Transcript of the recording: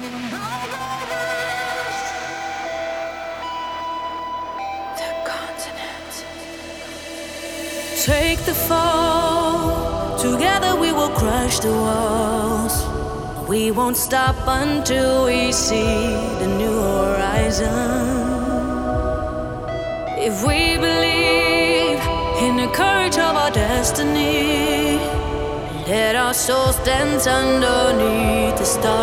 Take the fall, together we will crush the walls. We won't stop until we see the new horizon. If we believe in the courage of our destiny, let our souls dance underneath the stars.